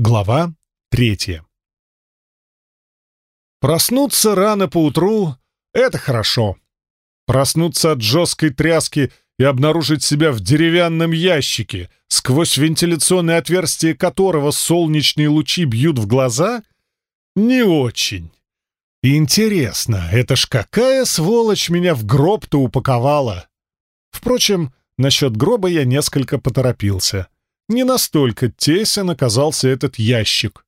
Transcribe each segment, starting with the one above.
Глава третья. Проснуться рано поутру — это хорошо. Проснуться от жесткой тряски и обнаружить себя в деревянном ящике, сквозь вентиляционное отверстие которого солнечные лучи бьют в глаза — не очень. Интересно, это ж какая сволочь меня в гроб-то упаковала? Впрочем, насчет гроба я несколько поторопился — не настолько тесен оказался этот ящик.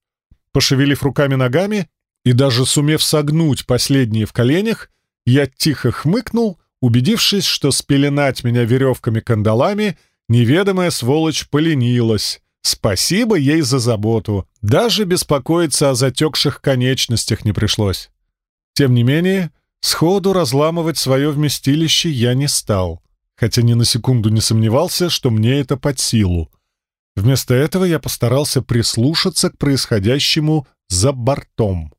Пошевелив руками-ногами и даже сумев согнуть последние в коленях, я тихо хмыкнул, убедившись, что спеленать меня веревками-кандалами неведомая сволочь поленилась. Спасибо ей за заботу. Даже беспокоиться о затекших конечностях не пришлось. Тем не менее, сходу разламывать свое вместилище я не стал, хотя ни на секунду не сомневался, что мне это под силу. Вместо этого я постарался прислушаться к происходящему за бортом.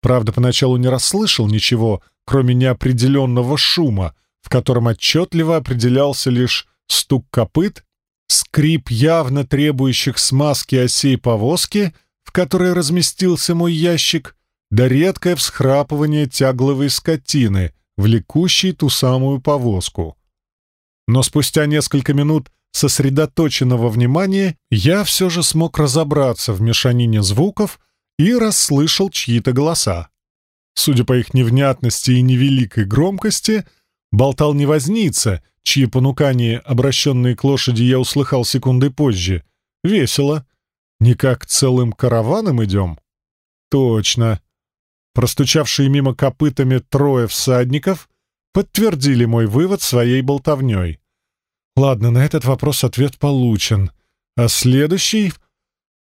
Правда, поначалу не расслышал ничего, кроме неопределенного шума, в котором отчетливо определялся лишь стук копыт, скрип явно требующих смазки осей повозки, в которой разместился мой ящик, да редкое всхрапывание тягловой скотины, влекущей ту самую повозку. Но спустя несколько минут сосредоточенного внимания я все же смог разобраться в мешанине звуков и расслышал чьи-то голоса. Судя по их невнятности и невеликой громкости, болтал не возница, чьи понукания, обращенные к лошади, я услыхал секунды позже. Весело. Не как целым караваном идем? Точно. Простучавшие мимо копытами трое всадников подтвердили мой вывод своей болтовней. Ладно, на этот вопрос ответ получен. А следующий...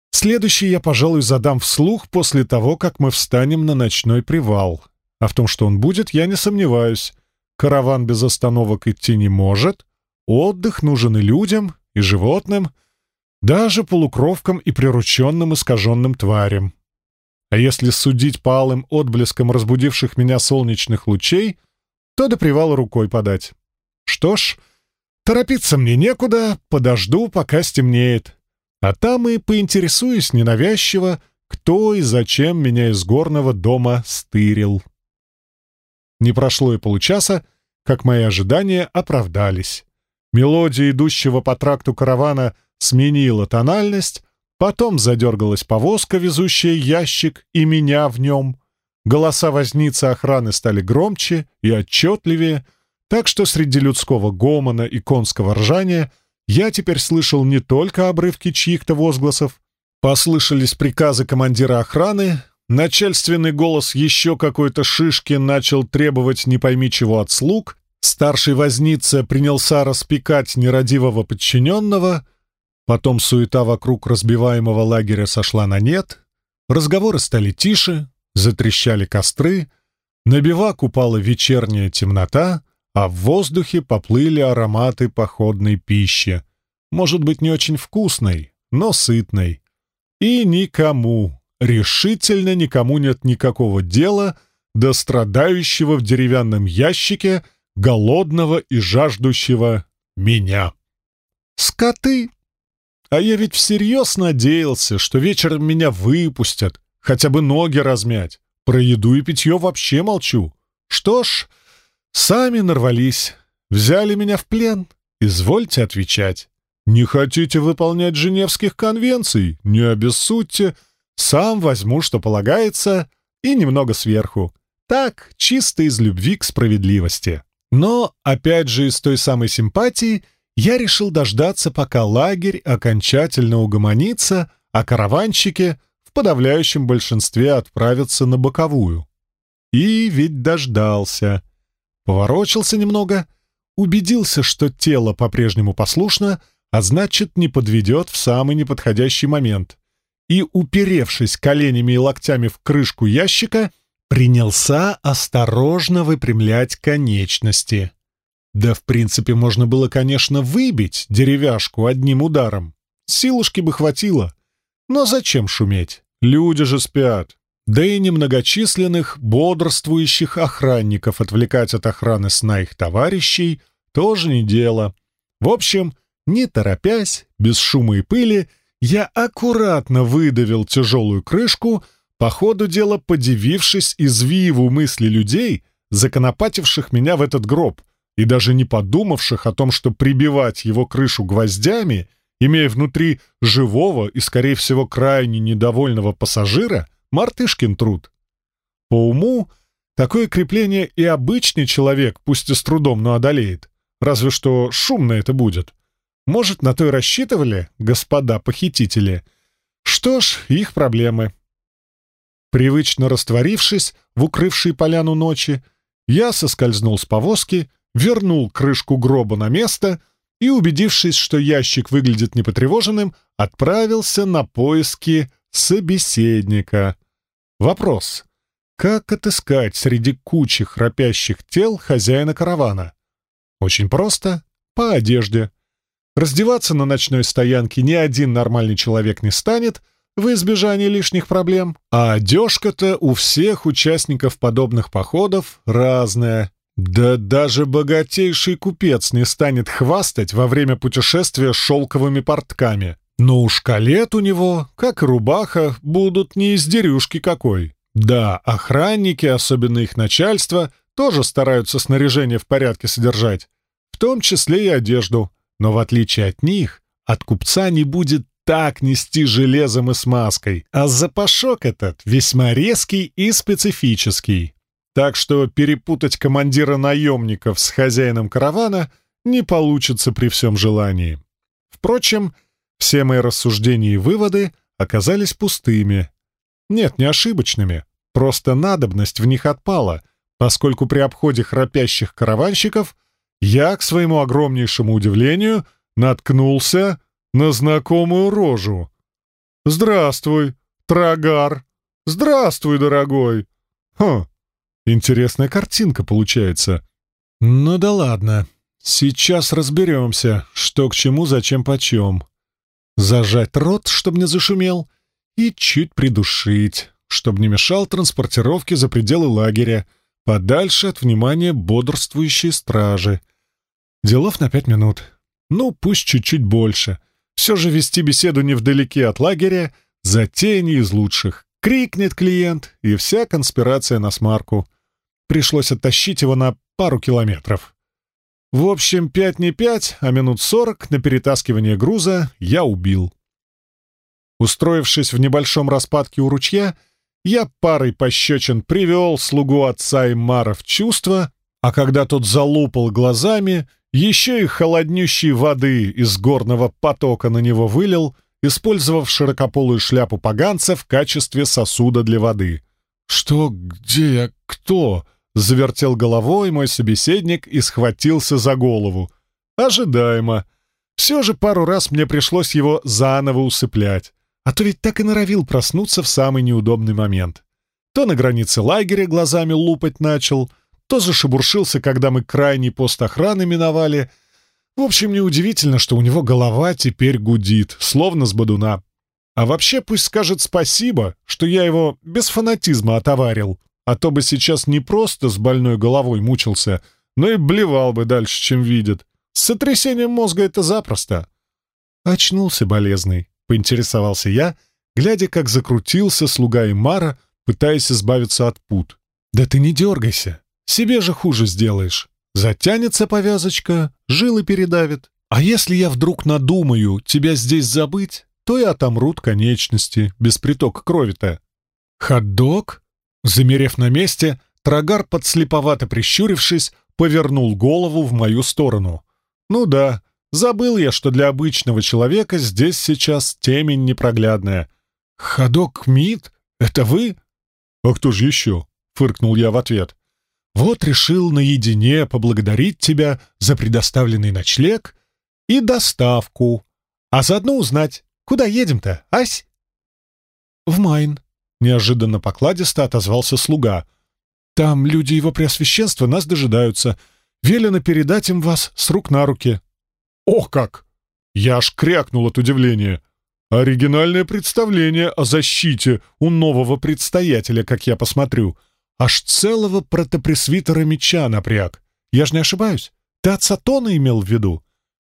Следующий я, пожалуй, задам вслух после того, как мы встанем на ночной привал. А в том, что он будет, я не сомневаюсь. Караван без остановок идти не может. Отдых нужен и людям, и животным, даже полукровкам и прирученным искаженным тварям. А если судить по алым отблескам разбудивших меня солнечных лучей, то до привала рукой подать. Что ж, Торопиться мне некуда, подожду, пока стемнеет. А там и поинтересуюсь ненавязчиво, кто и зачем меня из горного дома стырил. Не прошло и получаса, как мои ожидания оправдались. Мелодия идущего по тракту каравана сменила тональность, потом задергалась повозка, везущая ящик, и меня в нем. Голоса возницы охраны стали громче и отчетливее — так что среди людского гомона и конского ржания я теперь слышал не только обрывки чьих-то возгласов, послышались приказы командира охраны, начальственный голос еще какой-то шишки начал требовать не пойми чего от слуг, старший возница принялся распекать нерадивого подчиненного, потом суета вокруг разбиваемого лагеря сошла на нет, разговоры стали тише, затрещали костры, на бивак упала вечерняя темнота, а в воздухе поплыли ароматы походной пищи. Может быть, не очень вкусной, но сытной. И никому, решительно никому нет никакого дела до страдающего в деревянном ящике голодного и жаждущего меня. Скоты! А я ведь всерьез надеялся, что вечером меня выпустят, хотя бы ноги размять. Про еду и питье вообще молчу. Что ж, Сами нарвались, взяли меня в плен. Извольте отвечать. Не хотите выполнять Женевских конвенций? Не обессудьте. Сам возьму, что полагается, и немного сверху. Так, чисто из любви к справедливости. Но, опять же, из той самой симпатии, я решил дождаться, пока лагерь окончательно угомонится, а караванщики в подавляющем большинстве отправятся на боковую. И ведь дождался поворочился немного, убедился, что тело по-прежнему послушно, а значит, не подведет в самый неподходящий момент, и, уперевшись коленями и локтями в крышку ящика, принялся осторожно выпрямлять конечности. Да, в принципе, можно было, конечно, выбить деревяшку одним ударом. Силушки бы хватило. Но зачем шуметь? Люди же спят да и немногочисленных бодрствующих охранников отвлекать от охраны сна их товарищей тоже не дело. В общем, не торопясь, без шума и пыли, я аккуратно выдавил тяжелую крышку, по ходу дела подивившись извиву мысли людей, законопативших меня в этот гроб, и даже не подумавших о том, что прибивать его крышу гвоздями, имея внутри живого и, скорее всего, крайне недовольного пассажира, мартышкин труд. По уму, такое крепление и обычный человек, пусть и с трудом, но одолеет. Разве что шумно это будет. Может, на то и рассчитывали, господа похитители? Что ж, их проблемы. Привычно растворившись в укрывшей поляну ночи, я соскользнул с повозки, вернул крышку гроба на место и, убедившись, что ящик выглядит непотревоженным, отправился на поиски собеседника. Вопрос. Как отыскать среди кучи храпящих тел хозяина каравана? Очень просто. По одежде. Раздеваться на ночной стоянке ни один нормальный человек не станет — в избежание лишних проблем. А одежка-то у всех участников подобных походов разная. Да даже богатейший купец не станет хвастать во время путешествия шелковыми портками. Но уж калет у него, как рубаха, будут не из дерюшки какой. Да, охранники, особенно их начальство, тоже стараются снаряжение в порядке содержать, в том числе и одежду. Но в отличие от них, от купца не будет так нести железом и смазкой, а запашок этот весьма резкий и специфический. Так что перепутать командира наемников с хозяином каравана не получится при всем желании. Впрочем, все мои рассуждения и выводы оказались пустыми. Нет, не ошибочными, просто надобность в них отпала, поскольку при обходе храпящих караванщиков я, к своему огромнейшему удивлению, наткнулся на знакомую рожу. «Здравствуй, Трагар! Здравствуй, дорогой!» «Хм, интересная картинка получается. Ну да ладно, сейчас разберемся, что к чему, зачем, почем. Зажать рот, чтобы не зашумел, и чуть придушить, чтобы не мешал транспортировке за пределы лагеря, подальше от внимания бодрствующей стражи. Делов на пять минут. Ну, пусть чуть-чуть больше. Все же вести беседу невдалеке от лагеря — затея не из лучших. Крикнет клиент, и вся конспирация на смарку. Пришлось оттащить его на пару километров. В общем, пять не пять, а минут сорок на перетаскивание груза я убил. Устроившись в небольшом распадке у ручья, я парой пощечин привел слугу отца Имара в чувство, а когда тот залупал глазами, еще и холоднющей воды из горного потока на него вылил, использовав широкополую шляпу поганца в качестве сосуда для воды. «Что? Где я? Кто?» — завертел головой мой собеседник и схватился за голову. «Ожидаемо. Все же пару раз мне пришлось его заново усыплять, а то ведь так и норовил проснуться в самый неудобный момент. То на границе лагеря глазами лупать начал — то зашебуршился, когда мы крайний пост охраны миновали. В общем, неудивительно, что у него голова теперь гудит, словно с бодуна. А вообще пусть скажет спасибо, что я его без фанатизма отоварил, а то бы сейчас не просто с больной головой мучился, но и блевал бы дальше, чем видит. С сотрясением мозга это запросто. Очнулся болезный, поинтересовался я, глядя, как закрутился слуга Имара, пытаясь избавиться от пут. «Да ты не дергайся, себе же хуже сделаешь. Затянется повязочка, жилы передавит. А если я вдруг надумаю тебя здесь забыть, то и отомрут конечности, без притока крови-то. Хот-дог? Замерев на месте, Трагар, подслеповато прищурившись, повернул голову в мою сторону. Ну да, забыл я, что для обычного человека здесь сейчас темень непроглядная. «Ходок Мид? Это вы?» «А кто же еще?» — фыркнул я в ответ. Вот решил наедине поблагодарить тебя за предоставленный ночлег и доставку, а заодно узнать, куда едем-то, ась?» «В Майн», — неожиданно покладисто отозвался слуга. «Там люди его преосвященства нас дожидаются. Велено передать им вас с рук на руки». «Ох как!» Я аж крякнул от удивления. «Оригинальное представление о защите у нового предстоятеля, как я посмотрю. Аж целого протопресвитера меча напряг. Я ж не ошибаюсь. Ты отца Тона имел в виду?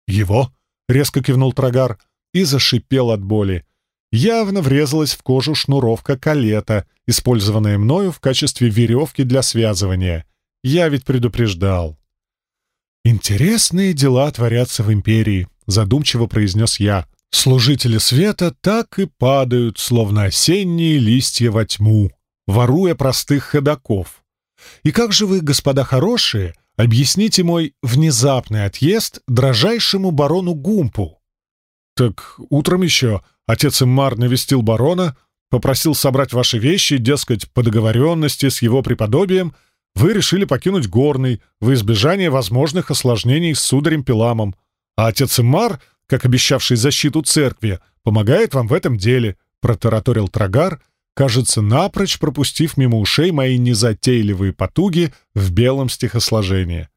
Его, — резко кивнул Трагар. и зашипел от боли. Явно врезалась в кожу шнуровка калета, использованная мною в качестве веревки для связывания. Я ведь предупреждал. «Интересные дела творятся в Империи», — задумчиво произнес я. «Служители света так и падают, словно осенние листья во тьму, воруя простых ходаков. И как же вы, господа хорошие, объясните мой внезапный отъезд дрожайшему барону Гумпу?» «Так утром еще отец Иммар навестил барона, попросил собрать ваши вещи, дескать, по договоренности с его преподобием — вы решили покинуть Горный в избежание возможных осложнений с сударем Пиламом, а отец Имар, как обещавший защиту церкви, помогает вам в этом деле», — протараторил Трагар, кажется, напрочь пропустив мимо ушей мои незатейливые потуги в белом стихосложении.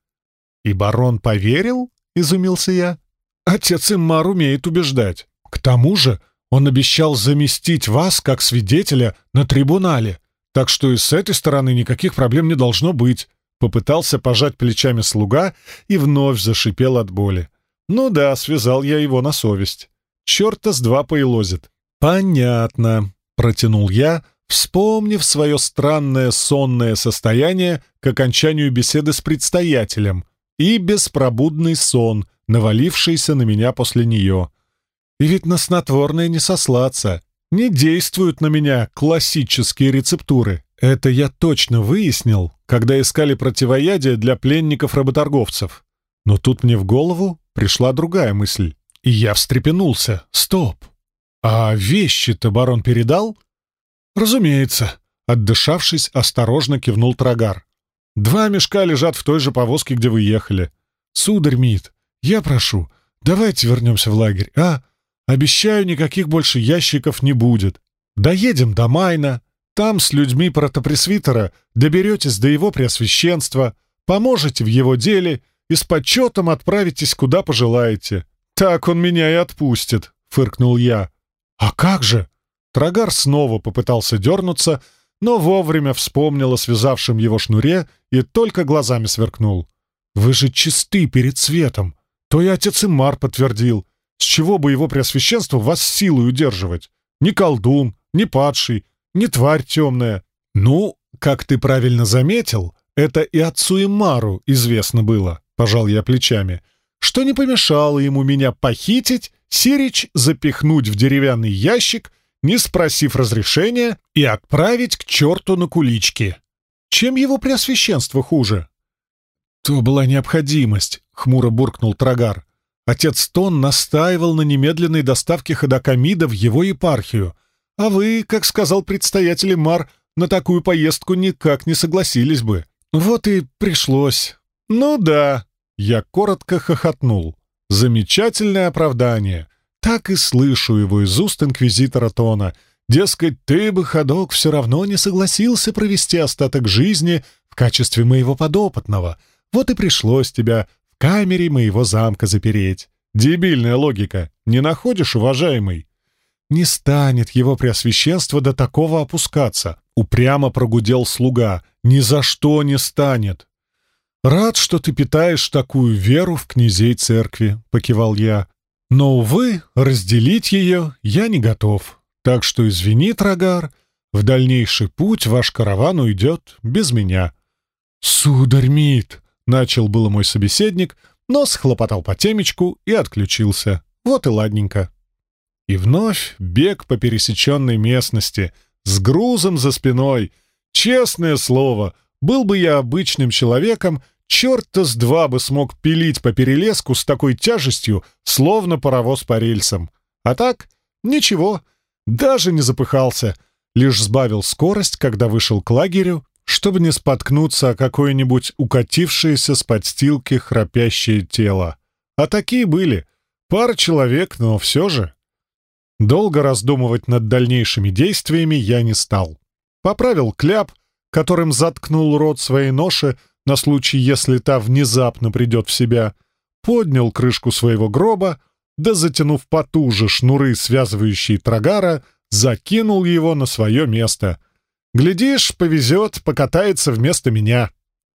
«И барон поверил?» — изумился я. «Отец Иммар умеет убеждать. К тому же он обещал заместить вас как свидетеля на трибунале. Так что и с этой стороны никаких проблем не должно быть. Попытался пожать плечами слуга и вновь зашипел от боли. Ну да, связал я его на совесть. Черта с два поелозит. Понятно, протянул я, вспомнив свое странное сонное состояние к окончанию беседы с предстоятелем и беспробудный сон, навалившийся на меня после нее. И ведь на снотворное не сослаться. Не действуют на меня классические рецептуры. Это я точно выяснил, когда искали противоядие для пленников-работорговцев. Но тут мне в голову пришла другая мысль. И я встрепенулся. Стоп! А вещи-то барон передал? Разумеется. Отдышавшись, осторожно кивнул Трагар. Два мешка лежат в той же повозке, где вы ехали. Сударь Мит, я прошу, давайте вернемся в лагерь, а? Обещаю, никаких больше ящиков не будет. Доедем до Майна, там с людьми протопресвитера доберетесь до его преосвященства, поможете в его деле и с почетом отправитесь куда пожелаете. Так он меня и отпустит», — фыркнул я. «А как же?» Трагар снова попытался дернуться, но вовремя вспомнил о связавшем его шнуре и только глазами сверкнул. «Вы же чисты перед светом!» То и отец Имар подтвердил. С чего бы его преосвященство вас силой удерживать? Ни колдун, ни падший, ни тварь темная. Ну, как ты правильно заметил, это и отцу Имару известно было, пожал я плечами, что не помешало ему меня похитить, Сирич запихнуть в деревянный ящик, не спросив разрешения, и отправить к черту на кулички. Чем его преосвященство хуже? То была необходимость, хмуро буркнул Трагар. Отец Тон настаивал на немедленной доставке ходокамида в его епархию, а вы, как сказал предстоятель Мар, на такую поездку никак не согласились бы. Вот и пришлось. Ну да, я коротко хохотнул. Замечательное оправдание. Так и слышу его из уст инквизитора Тона. Дескать, ты бы, ходок, все равно не согласился провести остаток жизни в качестве моего подопытного. Вот и пришлось тебя камере моего замка запереть. Дебильная логика. Не находишь, уважаемый? Не станет его преосвященство до такого опускаться. Упрямо прогудел слуга. Ни за что не станет. «Рад, что ты питаешь такую веру в князей церкви», — покивал я. «Но, увы, разделить ее я не готов. Так что извини, Трагар, в дальнейший путь ваш караван уйдет без меня». «Сударь Мит!» Начал было мой собеседник, но схлопотал по темечку и отключился. Вот и ладненько. И вновь бег по пересеченной местности, с грузом за спиной. Честное слово, был бы я обычным человеком, черта с два бы смог пилить по перелеску с такой тяжестью, словно паровоз по рельсам. А так, ничего, даже не запыхался, лишь сбавил скорость, когда вышел к лагерю чтобы не споткнуться о какое-нибудь укатившееся с подстилки храпящее тело. А такие были. Пара человек, но все же. Долго раздумывать над дальнейшими действиями я не стал. Поправил кляп, которым заткнул рот своей ноши на случай, если та внезапно придет в себя, поднял крышку своего гроба, да, затянув потуже шнуры, связывающие трагара, закинул его на свое место — Глядишь, повезет, покатается вместо меня.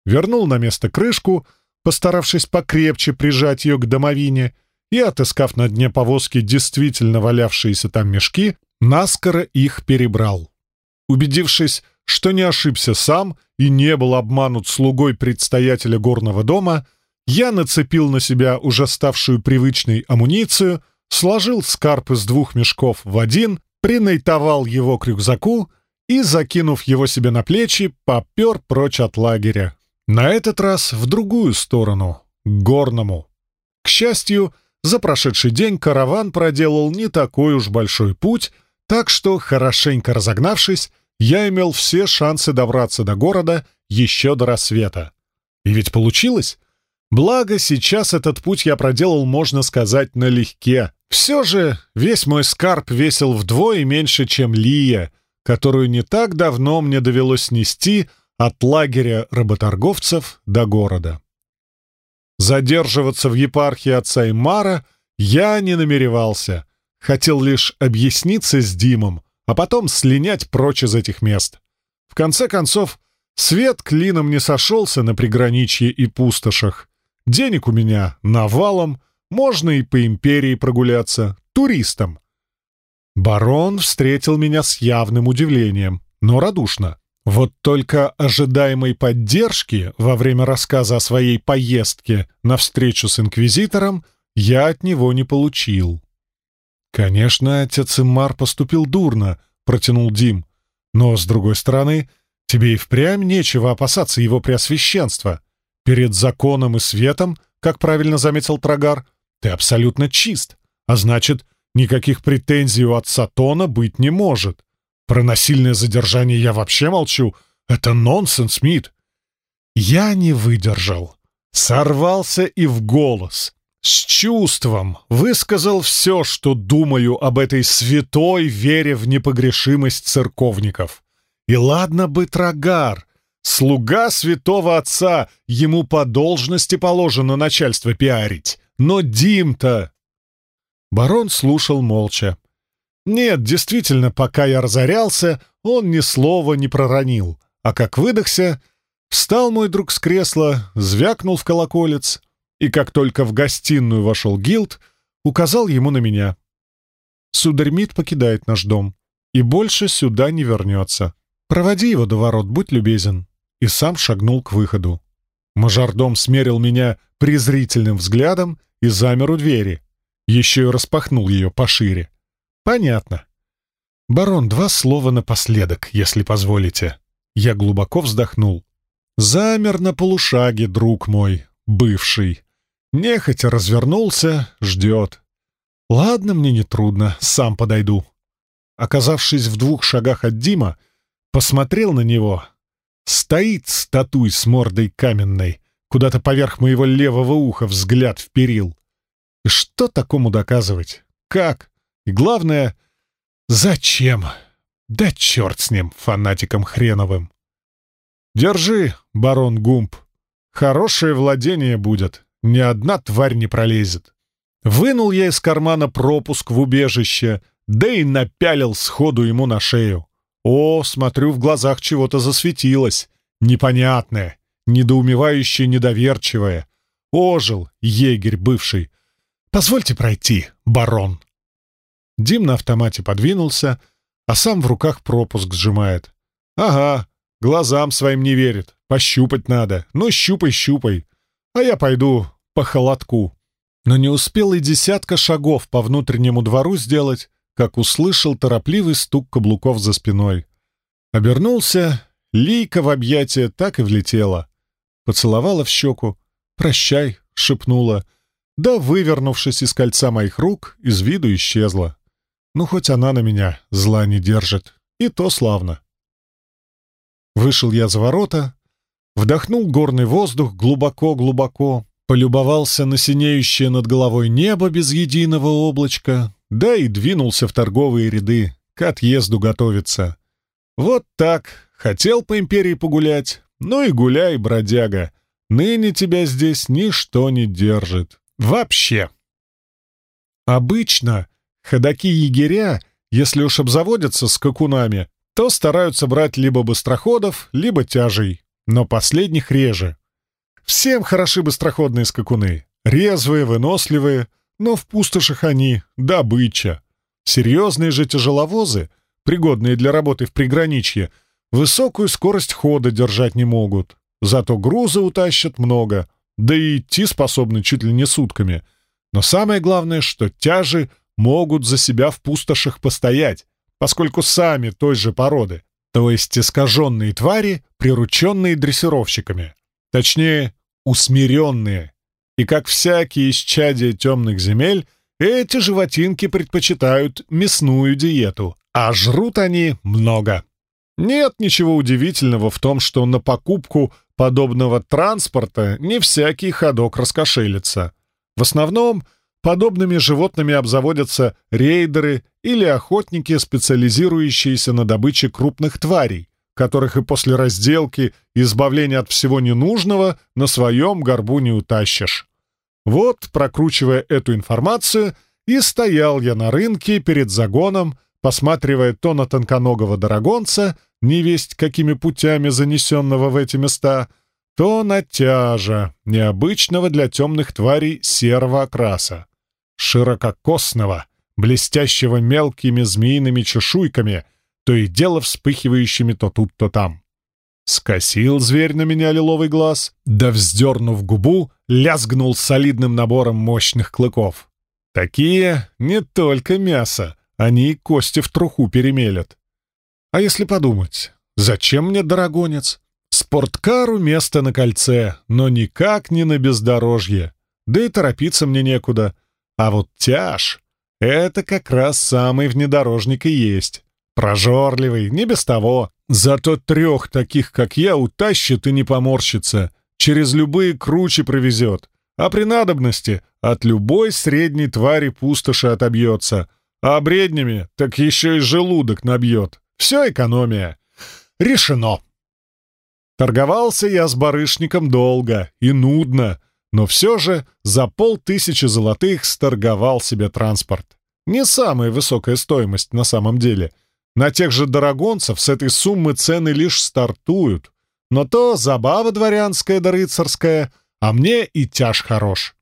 Вернул на место крышку, постаравшись покрепче прижать ее к домовине, и, отыскав на дне повозки действительно валявшиеся там мешки, наскоро их перебрал. Убедившись, что не ошибся сам и не был обманут слугой предстоятеля горного дома, я нацепил на себя уже ставшую привычной амуницию, сложил скарб из двух мешков в один, принайтовал его к рюкзаку и, закинув его себе на плечи, попер прочь от лагеря. На этот раз в другую сторону, к горному. К счастью, за прошедший день караван проделал не такой уж большой путь, так что, хорошенько разогнавшись, я имел все шансы добраться до города еще до рассвета. И ведь получилось. Благо, сейчас этот путь я проделал, можно сказать, налегке. Все же весь мой скарб весил вдвое меньше, чем Лия, которую не так давно мне довелось нести от лагеря работорговцев до города. Задерживаться в епархии отца Имара я не намеревался. Хотел лишь объясниться с Димом, а потом слинять прочь из этих мест. В конце концов, свет клином не сошелся на приграничье и пустошах. Денег у меня навалом, можно и по империи прогуляться, туристом. Барон встретил меня с явным удивлением, но радушно. Вот только ожидаемой поддержки во время рассказа о своей поездке на встречу с инквизитором я от него не получил. «Конечно, отец Иммар поступил дурно», — протянул Дим. «Но, с другой стороны, тебе и впрямь нечего опасаться его преосвященства. Перед законом и светом, как правильно заметил Трагар, ты абсолютно чист, а значит, никаких претензий у отца Тона быть не может. Про насильное задержание я вообще молчу. Это нонсенс, Мит». Я не выдержал. Сорвался и в голос с чувством высказал все, что думаю об этой святой вере в непогрешимость церковников. И ладно бы Трагар, слуга святого отца, ему по должности положено начальство пиарить, но Дим-то... Барон слушал молча. Нет, действительно, пока я разорялся, он ни слова не проронил, а как выдохся, встал мой друг с кресла, звякнул в колоколец — и как только в гостиную вошел Гилд, указал ему на меня. «Сударь Мид покидает наш дом и больше сюда не вернется. Проводи его до ворот, будь любезен». И сам шагнул к выходу. Мажордом смерил меня презрительным взглядом и замер у двери. Еще и распахнул ее пошире. «Понятно. Барон, два слова напоследок, если позволите». Я глубоко вздохнул. «Замер на полушаге, друг мой, бывший. Нехотя развернулся, ждет. Ладно, мне не трудно, сам подойду. Оказавшись в двух шагах от Дима, посмотрел на него. Стоит статуй с мордой каменной, куда-то поверх моего левого уха взгляд вперил. И что такому доказывать? Как? И главное, зачем? Да черт с ним, фанатиком хреновым. Держи, барон Гумп. Хорошее владение будет ни одна тварь не пролезет. Вынул я из кармана пропуск в убежище, да и напялил сходу ему на шею. О, смотрю, в глазах чего-то засветилось. Непонятное, недоумевающее, недоверчивое. Ожил егерь бывший. «Позвольте пройти, барон». Дим на автомате подвинулся, а сам в руках пропуск сжимает. «Ага, глазам своим не верит. Пощупать надо. Ну, щупай, щупай а я пойду по холодку. Но не успел и десятка шагов по внутреннему двору сделать, как услышал торопливый стук каблуков за спиной. Обернулся, лейка в объятия так и влетела. Поцеловала в щеку. «Прощай», — шепнула. Да, вывернувшись из кольца моих рук, из виду исчезла. Ну, хоть она на меня зла не держит. И то славно. Вышел я за ворота, Вдохнул горный воздух глубоко-глубоко, полюбовался на синеющее над головой небо без единого облачка, да и двинулся в торговые ряды, к отъезду готовиться. Вот так, хотел по империи погулять, ну и гуляй, бродяга. Ныне тебя здесь ничто не держит. Вообще. Обычно ходаки-егеря, если уж обзаводятся скакунами, то стараются брать либо быстроходов, либо тяжей но последних реже. Всем хороши быстроходные скакуны. Резвые, выносливые, но в пустошах они — добыча. Серьезные же тяжеловозы, пригодные для работы в приграничье, высокую скорость хода держать не могут. Зато груза утащат много, да и идти способны чуть ли не сутками. Но самое главное, что тяжи могут за себя в пустошах постоять, поскольку сами той же породы, то есть искаженные твари, прирученные дрессировщиками. Точнее, усмиренные. И как всякие исчадия темных земель, эти животинки предпочитают мясную диету, а жрут они много. Нет ничего удивительного в том, что на покупку подобного транспорта не всякий ходок раскошелится. В основном подобными животными обзаводятся рейдеры или охотники, специализирующиеся на добыче крупных тварей, которых и после разделки и избавления от всего ненужного на своем горбу не утащишь. Вот, прокручивая эту информацию, и стоял я на рынке перед загоном, посматривая то на тонконогого дорогонца, невесть какими путями занесенного в эти места, то на тяжа, необычного для темных тварей серого окраса, ширококосного, блестящего мелкими змеиными чешуйками, то и дело вспыхивающими то тут, то там. Скосил зверь на меня лиловый глаз, да, вздернув губу, лязгнул солидным набором мощных клыков. Такие не только мясо, они и кости в труху перемелят. А если подумать, зачем мне дорогонец? Спорткару место на кольце, но никак не на бездорожье. Да и торопиться мне некуда. А вот тяж — это как раз самый внедорожник и есть. Прожорливый, не без того. Зато трех таких, как я, утащит и не поморщится. Через любые кручи провезет. А при надобности от любой средней твари пустоши отобьется. А бреднями так еще и желудок набьет. Все экономия. Решено. Торговался я с барышником долго и нудно, но все же за полтысячи золотых сторговал себе транспорт. Не самая высокая стоимость на самом деле — на тех же дорогонцев с этой суммы цены лишь стартуют. Но то забава дворянская да рыцарская, а мне и тяж хорош.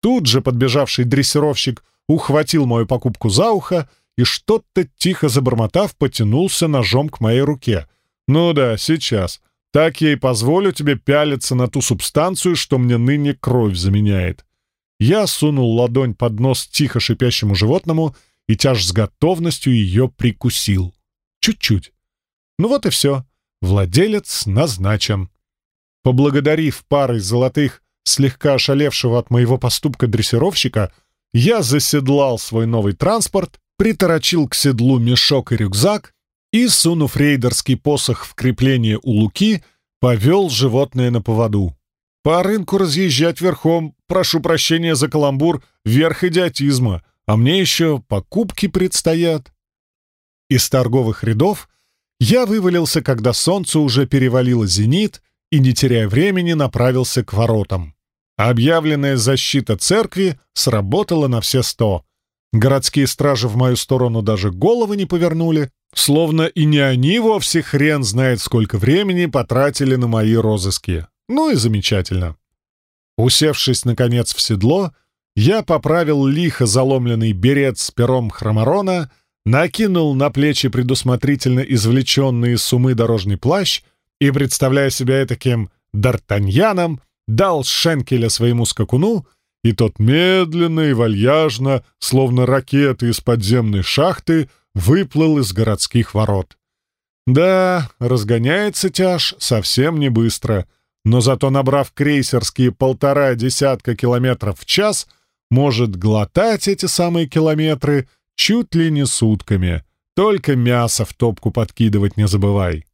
Тут же подбежавший дрессировщик ухватил мою покупку за ухо и что-то тихо забормотав потянулся ножом к моей руке. «Ну да, сейчас. Так я и позволю тебе пялиться на ту субстанцию, что мне ныне кровь заменяет». Я сунул ладонь под нос тихо шипящему животному — и тяж с готовностью ее прикусил. Чуть-чуть. Ну вот и все. Владелец назначен. Поблагодарив парой золотых, слегка ошалевшего от моего поступка дрессировщика, я заседлал свой новый транспорт, приторочил к седлу мешок и рюкзак и, сунув рейдерский посох в крепление у луки, повел животное на поводу. По рынку разъезжать верхом, прошу прощения за каламбур, верх идиотизма — а мне еще покупки предстоят. Из торговых рядов я вывалился, когда солнце уже перевалило зенит и, не теряя времени, направился к воротам. Объявленная защита церкви сработала на все сто. Городские стражи в мою сторону даже головы не повернули, словно и не они вовсе хрен знает сколько времени потратили на мои розыски. Ну и замечательно. Усевшись, наконец, в седло, я поправил лихо заломленный берет с пером хроморона, накинул на плечи предусмотрительно извлеченный из сумы дорожный плащ и, представляя себя таким д'Артаньяном, дал шенкеля своему скакуну, и тот медленно и вальяжно, словно ракеты из подземной шахты, выплыл из городских ворот. Да, разгоняется тяж совсем не быстро, но зато набрав крейсерские полтора десятка километров в час — может глотать эти самые километры чуть ли не сутками. Только мясо в топку подкидывать не забывай.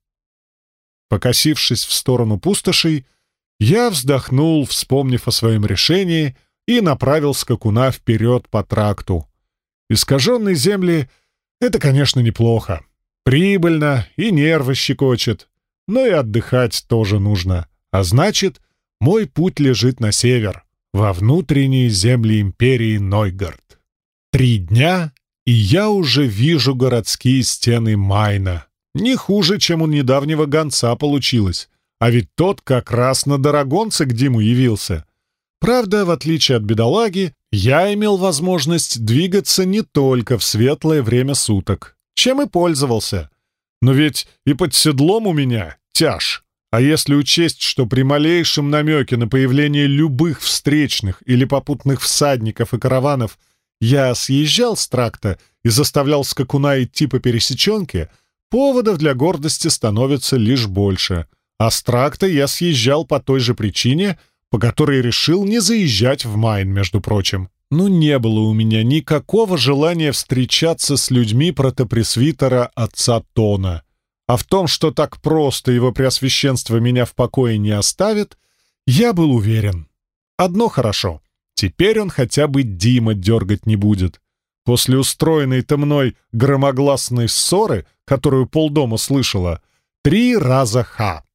Покосившись в сторону пустошей, я вздохнул, вспомнив о своем решении, и направил скакуна вперед по тракту. Искаженные земли — это, конечно, неплохо. Прибыльно и нервы щекочет, но и отдыхать тоже нужно. А значит, мой путь лежит на север во внутренние земли империи Нойгард. Три дня, и я уже вижу городские стены Майна. Не хуже, чем у недавнего гонца получилось. А ведь тот как раз на Дорогонце к Диму явился. Правда, в отличие от бедолаги, я имел возможность двигаться не только в светлое время суток, чем и пользовался. Но ведь и под седлом у меня тяж. А если учесть, что при малейшем намеке на появление любых встречных или попутных всадников и караванов я съезжал с тракта и заставлял скакуна идти по пересеченке, поводов для гордости становится лишь больше. А с тракта я съезжал по той же причине, по которой решил не заезжать в Майн, между прочим. Ну, не было у меня никакого желания встречаться с людьми протопресвитера отца Тона. А в том, что так просто его преосвященство меня в покое не оставит, я был уверен. Одно хорошо. Теперь он хотя бы Дима дергать не будет. После устроенной-то мной громогласной ссоры, которую полдома слышала, три раза ха.